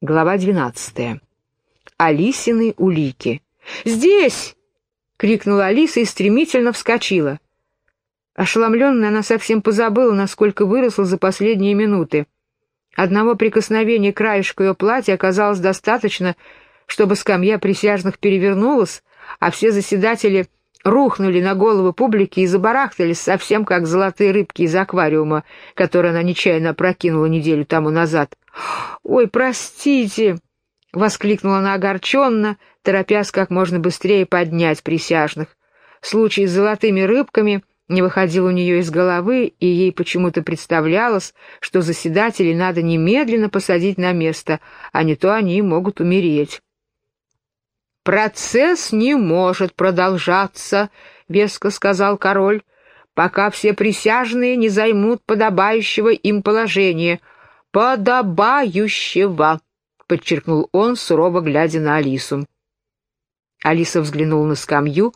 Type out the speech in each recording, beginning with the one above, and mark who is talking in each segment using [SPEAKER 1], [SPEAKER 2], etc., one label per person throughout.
[SPEAKER 1] Глава 12. Алисины улики. «Здесь!» — крикнула Алиса и стремительно вскочила. Ошеломленная, она совсем позабыла, насколько выросла за последние минуты. Одного прикосновения краешка ее платья оказалось достаточно, чтобы скамья присяжных перевернулась, а все заседатели рухнули на головы публики и забарахтались совсем как золотые рыбки из аквариума, которые она нечаянно прокинула неделю тому назад. «Ой, простите!» — воскликнула она огорченно, торопясь как можно быстрее поднять присяжных. Случай с золотыми рыбками не выходил у нее из головы, и ей почему-то представлялось, что заседателей надо немедленно посадить на место, а не то они могут умереть. «Процесс не может продолжаться», — веско сказал король, «пока все присяжные не займут подобающего им положения». «Подобающего», — подчеркнул он, сурово глядя на Алису. Алиса взглянула на скамью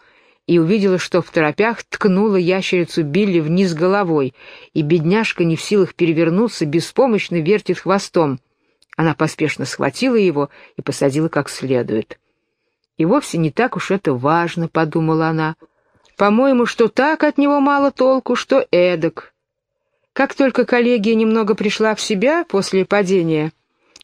[SPEAKER 1] и увидела, что в торопях ткнула ящерицу Билли вниз головой, и бедняжка не в силах перевернуться, беспомощно вертит хвостом. Она поспешно схватила его и посадила как следует. И вовсе не так уж это важно, подумала она. По-моему, что так от него мало толку, что эдак. Как только коллегия немного пришла в себя после падения,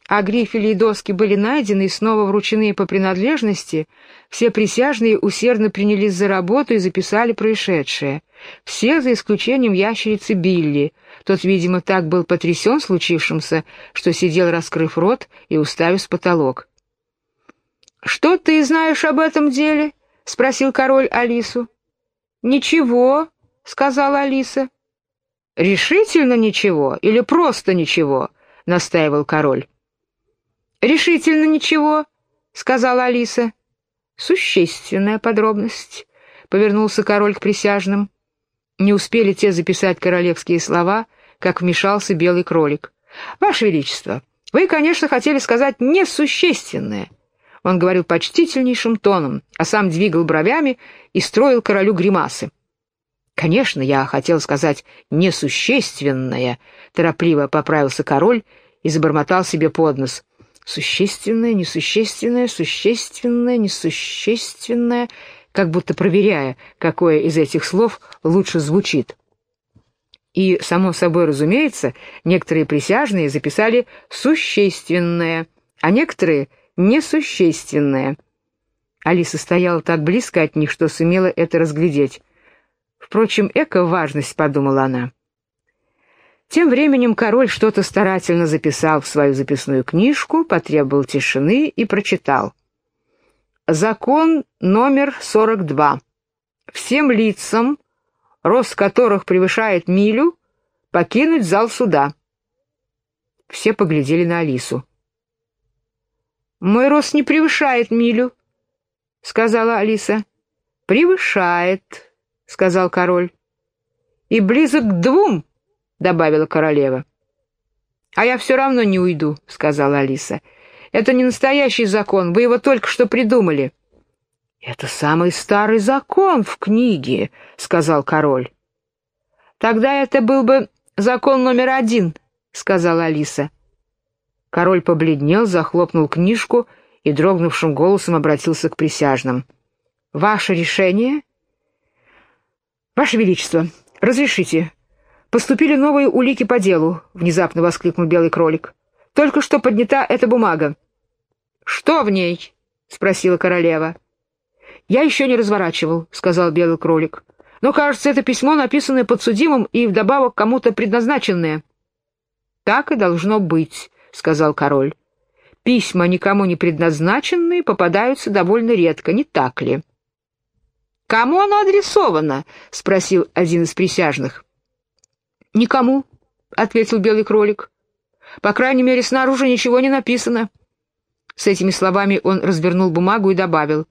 [SPEAKER 1] а грифели и доски были найдены и снова вручены по принадлежности, все присяжные усердно принялись за работу и записали происшедшее. Все, за исключением ящерицы Билли. Тот, видимо, так был потрясен случившимся, что сидел, раскрыв рот и уставив потолок. «Что ты знаешь об этом деле?» — спросил король Алису. «Ничего», — сказала Алиса. «Решительно ничего или просто ничего?» — настаивал король. «Решительно ничего», — сказала Алиса. «Существенная подробность», — повернулся король к присяжным. Не успели те записать королевские слова, как вмешался белый кролик. «Ваше Величество, вы, конечно, хотели сказать «несущественное», он говорил почтительнейшим тоном, а сам двигал бровями и строил королю гримасы. «Конечно, я хотел сказать «несущественное», — торопливо поправился король и забормотал себе под нос. «Существенное, несущественное, существенное, несущественное», как будто проверяя, какое из этих слов лучше звучит. И, само собой разумеется, некоторые присяжные записали «существенное», а некоторые несущественное. Алиса стояла так близко от них, что сумела это разглядеть. Впрочем, эко-важность, подумала она. Тем временем король что-то старательно записал в свою записную книжку, потребовал тишины и прочитал. Закон номер 42. Всем лицам, рост которых превышает милю, покинуть зал суда. Все поглядели на Алису. «Мой рост не превышает милю», — сказала Алиса. «Превышает», — сказал король. «И близок к двум», — добавила королева. «А я все равно не уйду», — сказала Алиса. «Это не настоящий закон, вы его только что придумали». «Это самый старый закон в книге», — сказал король. «Тогда это был бы закон номер один», — сказала Алиса. Король побледнел, захлопнул книжку и дрогнувшим голосом обратился к присяжным. «Ваше решение?» «Ваше Величество, разрешите. Поступили новые улики по делу», — внезапно воскликнул белый кролик. «Только что поднята эта бумага». «Что в ней?» — спросила королева. «Я еще не разворачивал», — сказал белый кролик. «Но, кажется, это письмо, написанное подсудимым и вдобавок кому-то предназначенное». «Так и должно быть», — сказал король. «Письма, никому не предназначенные, попадаются довольно редко, не так ли?» «Кому оно адресовано?» — спросил один из присяжных. «Никому», — ответил белый кролик. «По крайней мере, снаружи ничего не написано». С этими словами он развернул бумагу и добавил.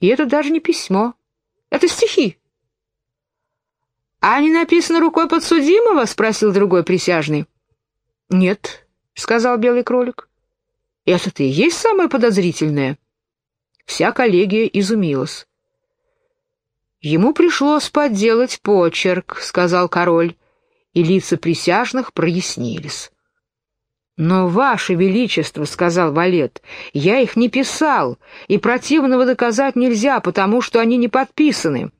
[SPEAKER 1] «И это даже не письмо. Это стихи». «А не написано рукой подсудимого?» — спросил другой присяжный. «Нет», — сказал белый кролик. «Это-то и есть самое подозрительное». Вся коллегия изумилась. «Ему пришлось подделать почерк», — сказал король, и лица присяжных прояснились. «Но, Ваше Величество, — сказал Валет, — я их не писал, и противного доказать нельзя, потому что они не подписаны».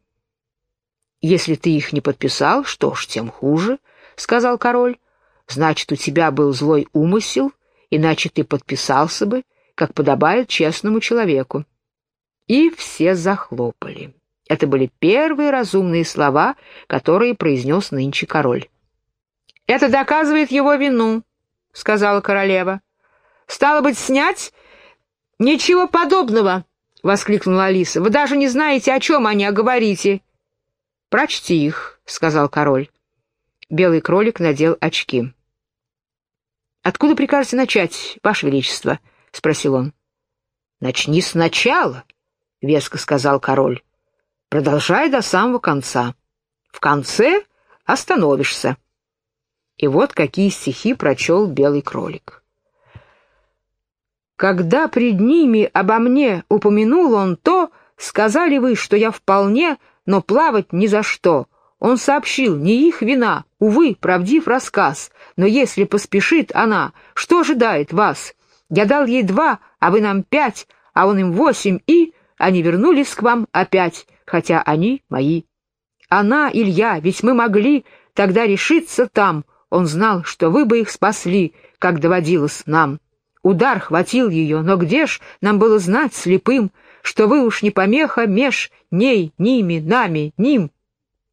[SPEAKER 1] «Если ты их не подписал, что ж, тем хуже», — сказал король. «Значит, у тебя был злой умысел, иначе ты подписался бы, как подобает честному человеку». И все захлопали. Это были первые разумные слова, которые произнес нынче король. «Это доказывает его вину», — сказала королева. «Стало быть, снять?» «Ничего подобного!» — воскликнула Алиса. «Вы даже не знаете, о чем они, а говорите». «Прочти их», — сказал король. Белый кролик надел очки. «Откуда прикажете начать, Ваше Величество?» — спросил он. «Начни сначала», — веско сказал король. «Продолжай до самого конца. В конце остановишься». И вот какие стихи прочел белый кролик. «Когда пред ними обо мне упомянул он то, сказали вы, что я вполне, но плавать ни за что. Он сообщил, не их вина, увы, правдив рассказ, но если поспешит она, что ожидает вас? Я дал ей два, а вы нам пять, а он им восемь, и они вернулись к вам опять, хотя они мои. Она, Илья, ведь мы могли тогда решиться там, он знал, что вы бы их спасли, как доводилось нам. Удар хватил ее, но где ж нам было знать слепым, что вы уж не помеха меж ней, ними, нами, ним?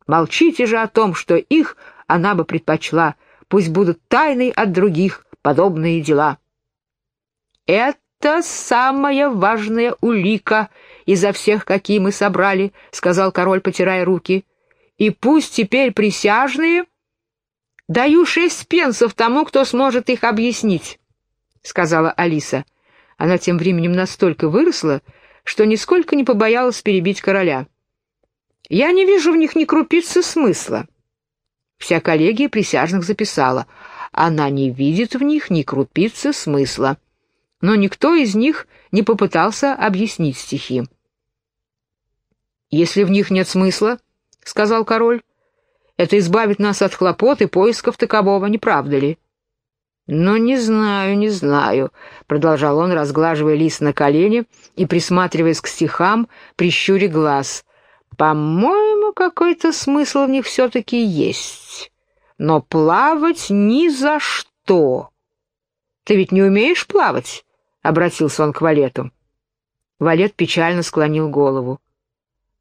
[SPEAKER 1] Молчите же о том, что их она бы предпочла, пусть будут тайной от других подобные дела. «Это самая важная улика изо всех, какие мы собрали», — сказал король, потирая руки. «И пусть теперь присяжные...» «Даю шесть пенсов тому, кто сможет их объяснить», — сказала Алиса. Она тем временем настолько выросла, что нисколько не побоялась перебить короля. «Я не вижу в них ни крупицы смысла». Вся коллегия присяжных записала. Она не видит в них ни крупицы смысла. Но никто из них не попытался объяснить стихи. «Если в них нет смысла, — сказал король, это избавит нас от хлопот и поисков такового, не правда ли?» «Ну, не знаю, не знаю», — продолжал он, разглаживая лист на колени и присматриваясь к стихам, прищуря глаз. «По-моему, какой-то смысл в них все-таки есть. Но плавать ни за что». «Ты ведь не умеешь плавать?» — обратился он к Валету. Валет печально склонил голову.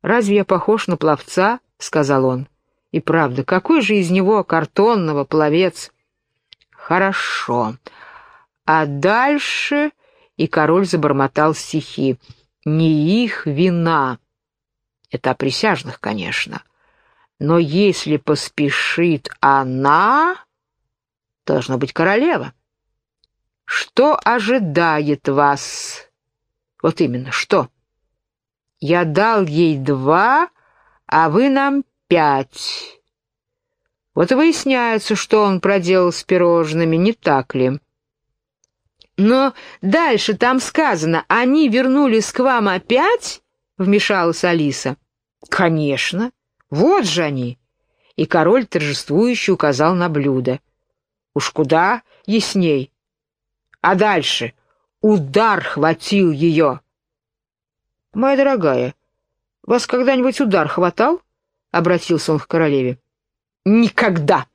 [SPEAKER 1] «Разве я похож на пловца?» — сказал он. И правда, какой же из него картонного пловец? Хорошо. А дальше... И король забормотал стихи. Не их вина. Это о присяжных, конечно. Но если поспешит она, должна быть королева. Что ожидает вас? Вот именно, что? Я дал ей два, а вы нам пять. Вот и выясняется, что он проделал с пирожными, не так ли? Но дальше там сказано, они вернулись к вам опять? Вмешалась Алиса. Конечно, вот же они. И король торжествующе указал на блюдо. Уж куда ясней. А дальше удар хватил ее. Моя дорогая, вас когда-нибудь удар хватал? обратился он к королеве. «Никогда!»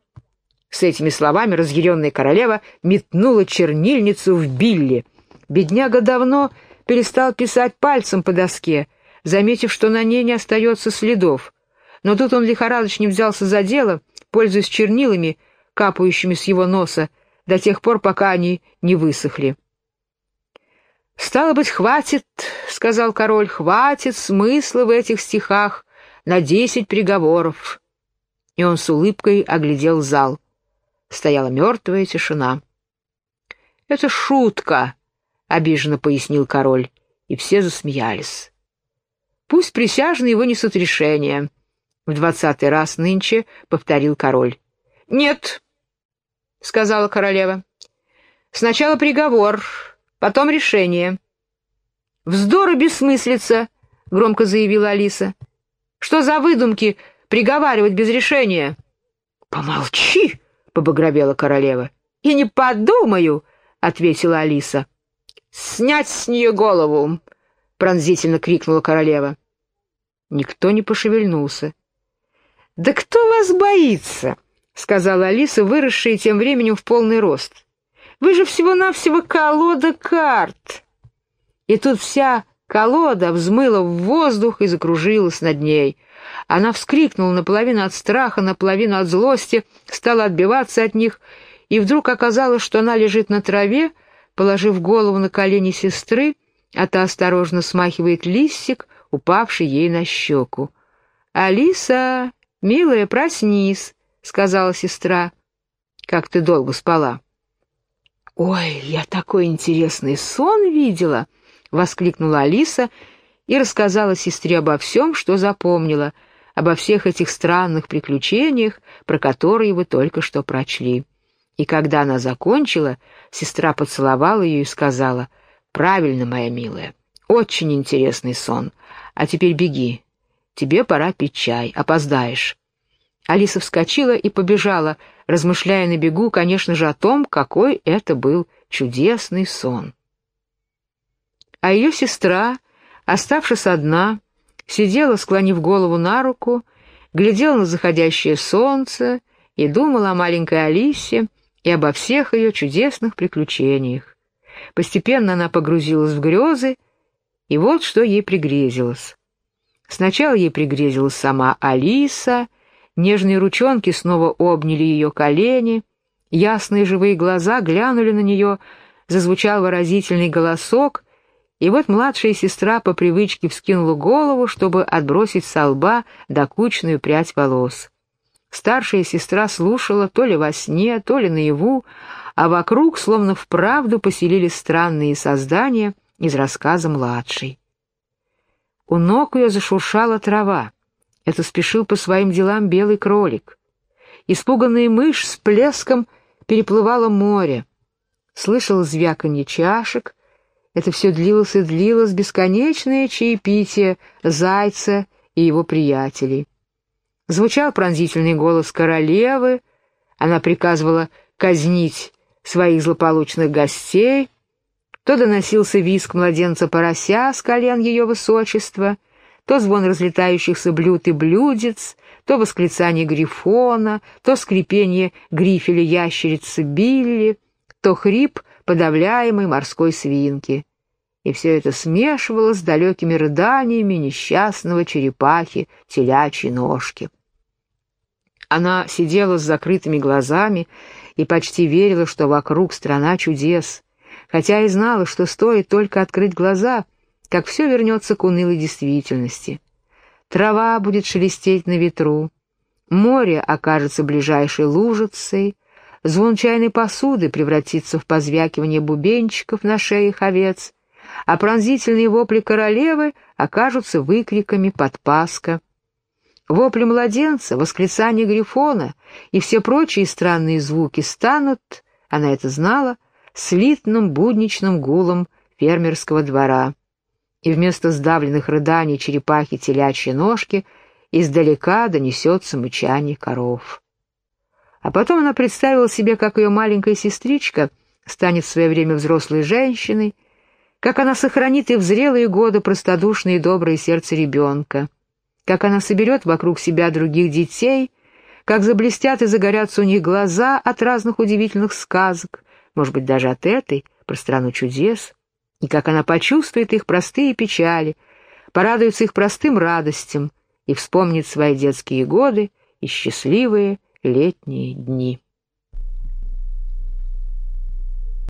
[SPEAKER 1] С этими словами разъяренная королева метнула чернильницу в Билли. Бедняга давно перестал писать пальцем по доске, заметив, что на ней не остается следов. Но тут он лихорадочно взялся за дело, пользуясь чернилами, капающими с его носа, до тех пор, пока они не высохли. «Стало быть, хватит, — сказал король, — хватит смысла в этих стихах, на десять приговоров. И он с улыбкой оглядел зал. Стояла мертвая тишина. «Это шутка», — обиженно пояснил король, и все засмеялись. «Пусть присяжные вынесут решение», — в двадцатый раз нынче повторил король. «Нет», — сказала королева. «Сначала приговор, потом решение». «Вздор и бессмыслица», — громко заявила Алиса. Что за выдумки приговаривать без решения?» «Помолчи!» — побагровела королева. «И не подумаю!» — ответила Алиса. «Снять с нее голову!» — пронзительно крикнула королева. Никто не пошевельнулся. «Да кто вас боится?» — сказала Алиса, выросшая тем временем в полный рост. «Вы же всего-навсего колода карт!» И тут вся колода взмыла в воздух и закружилась над ней. Она вскрикнула наполовину от страха, наполовину от злости, стала отбиваться от них, и вдруг оказалось, что она лежит на траве, положив голову на колени сестры, а та осторожно смахивает листик, упавший ей на щеку. «Алиса, милая, проснись!» — сказала сестра. «Как ты долго спала?» «Ой, я такой интересный сон видела!» — воскликнула Алиса и рассказала сестре обо всем, что запомнила, обо всех этих странных приключениях, про которые вы только что прочли. И когда она закончила, сестра поцеловала ее и сказала, «Правильно, моя милая, очень интересный сон. А теперь беги, тебе пора пить чай, опоздаешь». Алиса вскочила и побежала, размышляя на бегу, конечно же, о том, какой это был чудесный сон. А ее сестра, оставшись одна, сидела, склонив голову на руку, глядела на заходящее солнце и думала о маленькой Алисе и обо всех ее чудесных приключениях. Постепенно она погрузилась в грезы, и вот что ей пригрезилось. Сначала ей пригрезилась сама Алиса — Нежные ручонки снова обняли ее колени, ясные живые глаза глянули на нее, зазвучал выразительный голосок, и вот младшая сестра по привычке вскинула голову, чтобы отбросить со лба докучную прядь волос. Старшая сестра слушала то ли во сне, то ли наяву, а вокруг словно вправду поселились странные создания из рассказа младшей. У ног ее зашуршала трава. Это спешил по своим делам белый кролик. Испуганная мышь с плеском переплывала море. Слышал звяканье чашек. Это все длилось и длилось бесконечное чаепитие зайца и его приятелей. Звучал пронзительный голос королевы. Она приказывала казнить своих злополучных гостей. То доносился визг младенца-порося с колен ее высочества — то звон разлетающихся блюд и блюдец, то восклицание грифона, то скрипение грифеля ящерицы Билли, то хрип подавляемой морской свинки. И все это смешивалось с далекими рыданиями несчастного черепахи телячьей ножки. Она сидела с закрытыми глазами и почти верила, что вокруг страна чудес, хотя и знала, что стоит только открыть глаза, как все вернется к унылой действительности. Трава будет шелестеть на ветру, море окажется ближайшей лужицей, звон чайной посуды превратится в позвякивание бубенчиков на шеях овец, а пронзительные вопли королевы окажутся выкриками подпаска. Вопли младенца, восклицание грифона и все прочие странные звуки станут, она это знала, слитным будничным гулом фермерского двора и вместо сдавленных рыданий черепахи телячьи ножки издалека донесется мычание коров. А потом она представила себе, как ее маленькая сестричка станет в свое время взрослой женщиной, как она сохранит и в зрелые годы простодушное и доброе сердце ребенка, как она соберет вокруг себя других детей, как заблестят и загорятся у них глаза от разных удивительных сказок, может быть, даже от этой, про страну чудес — и как она почувствует их простые печали, порадуется их простым радостям и вспомнит свои детские годы и счастливые летние дни.